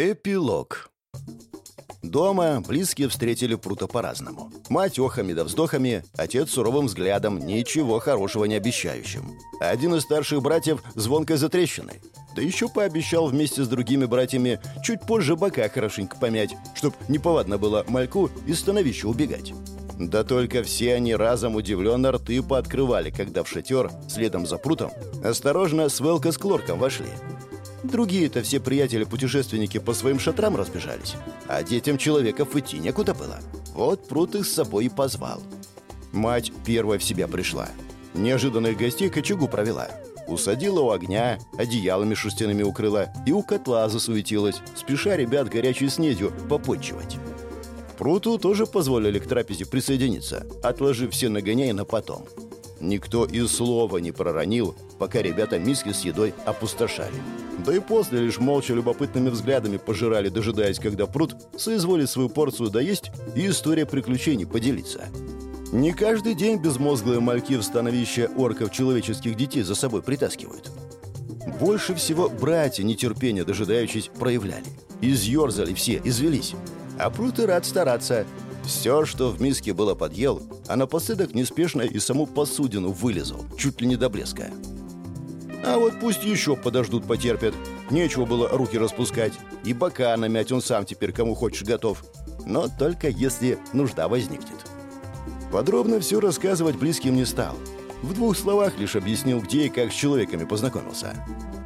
Эпилог. Дома близкие встретили Прута по-разному. Мать охами да вздохами, отец суровым взглядом, ничего хорошего не обещающим. Один из старших братьев звонкой затрещиной. Да еще пообещал вместе с другими братьями чуть позже бока хорошенько помять, чтоб неповадно было мальку из становища убегать. Да только все они разом удивленно рты пооткрывали, когда в шатер, следом за прутом, осторожно Свелка с Клорком вошли. Другие-то все приятели-путешественники по своим шатрам разбежались, а детям человеков идти некуда было. Вот пруд их с собой и позвал. Мать первая в себя пришла. Неожиданных гостей к очагу провела. Усадила у огня, одеялами шерстяными укрыла и у котла засуетилась, спеша ребят горячей снедью попотчевать. Пруту тоже позволили к трапезе присоединиться, отложив все нагоняя на потом. Никто и слова не проронил, пока ребята миски с едой опустошали. Да и после лишь молча любопытными взглядами пожирали, дожидаясь, когда пруд соизволит свою порцию доесть и история приключений поделиться. Не каждый день безмозглые мальки в становище орков человеческих детей за собой притаскивают. Больше всего братья нетерпения дожидающись проявляли. Изъерзали все, извелись. А пруд и рад стараться. Все, что в миске было подъел, а напоследок неспешно и саму посудину вылезал, чуть ли не до блеска. А вот пусть еще подождут, потерпят. Нечего было руки распускать. И бока намять он сам теперь кому хочешь готов. Но только если нужда возникнет. Подробно все рассказывать близким не стал. В двух словах лишь объяснил, где и как с человеками познакомился.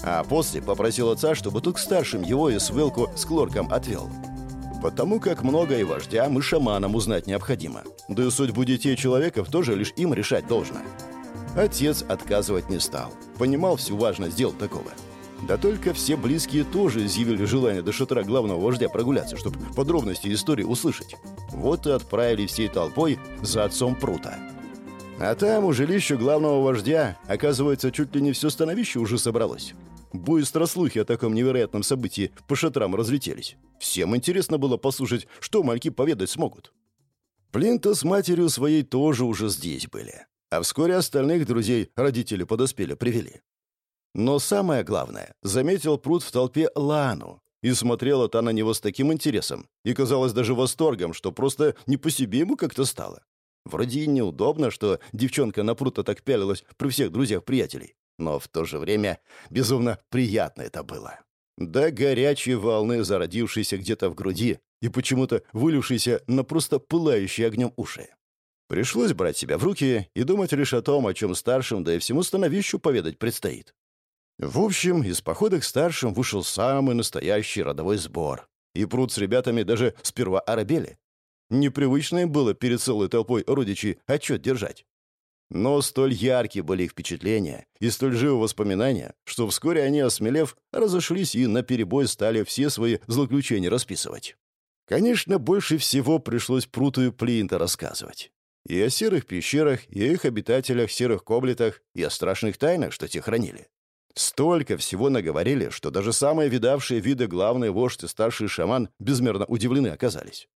А после попросил отца, чтобы тот к старшим его и Свелку с Клорком отвел. Потому как много и вождям, и шаманам узнать необходимо. Да и судьбу детей человеков тоже лишь им решать должно. Отец отказывать не стал. Понимал всю важность дел такого. Да только все близкие тоже изъявили желание до шатра главного вождя прогуляться, чтобы подробности истории услышать. Вот и отправили всей толпой за отцом Прута. А там у жилища главного вождя, оказывается, чуть ли не все становище уже собралось. Быстро слухи о таком невероятном событии по шатрам разлетелись. Всем интересно было послушать, что мальки поведать смогут. Плинта с матерью своей тоже уже здесь были. А вскоре остальных друзей родители подоспели, привели. Но самое главное, заметил пруд в толпе Лану. И смотрела та на него с таким интересом. И казалось даже восторгом, что просто не по себе ему как-то стало. Вроде и неудобно, что девчонка на прута так пялилась при всех друзьях-приятелей. Но в то же время безумно приятно это было. До горячей волны, зародившейся где-то в груди и почему-то вылившейся на просто пылающие огнем уши. Пришлось брать себя в руки и думать лишь о том, о чем старшим, да и всему становищу поведать предстоит. В общем, из похода к старшим вышел самый настоящий родовой сбор. И пруд с ребятами даже сперва оробели. Непривычно им было перед целой толпой родичей отчет держать. Но столь яркие были их впечатления и столь живы воспоминания, что вскоре они, осмелев, разошлись и наперебой стали все свои злоключения расписывать. Конечно, больше всего пришлось Пруту и Плинта рассказывать. И о серых пещерах, и о их обитателях, серых коблетах, и о страшных тайнах, что те хранили. Столько всего наговорили, что даже самые видавшие виды главный вождь и старший шаман безмерно удивлены оказались.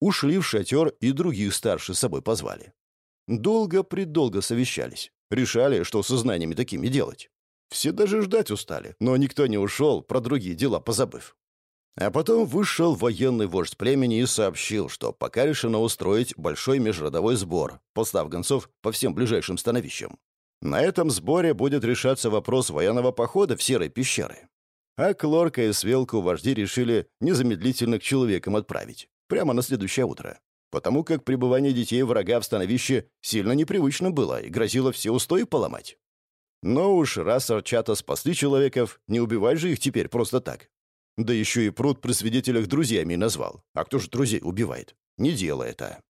Ушли в шатер и других старших с собой позвали. Долго-предолго совещались. Решали, что со знаниями такими делать. Все даже ждать устали, но никто не ушел, про другие дела позабыв. А потом вышел военный вождь племени и сообщил, что пока решено устроить большой межродовой сбор, послав гонцов по всем ближайшим становищам. На этом сборе будет решаться вопрос военного похода в Серой пещеры. А Клорка и Свелку вожди решили незамедлительно к человекам отправить, прямо на следующее утро. Потому как пребывание детей врага в становище сильно непривычно было и грозило все устои поломать. Но уж раз Арчата спасли человеков, не убивать же их теперь просто так. Да еще и пруд при свидетелях друзьями назвал. А кто же друзей убивает? Не дело это.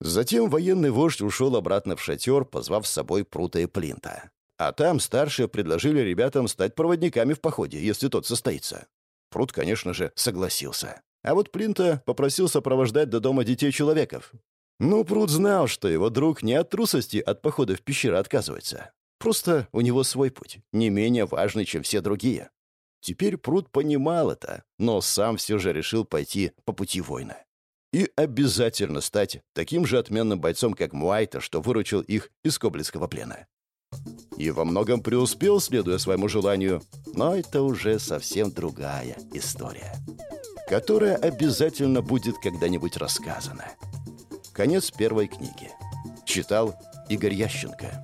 Затем военный вождь ушел обратно в шатер, позвав с собой Прута и Плинта. А там старшие предложили ребятам стать проводниками в походе, если тот состоится. Прут, конечно же, согласился. А вот Плинта попросил сопровождать до дома детей человеков. Ну, Прут знал, что его друг не от трусости от похода в пещеры отказывается. Просто у него свой путь, не менее важный, чем все другие. Теперь Пруд понимал это, но сам все же решил пойти по пути воина. И обязательно стать таким же отменным бойцом, как Муайта, что выручил их из коблицкого плена. И во многом преуспел, следуя своему желанию, но это уже совсем другая история. Которая обязательно будет когда-нибудь рассказана. Конец первой книги. Читал Игорь Ященко.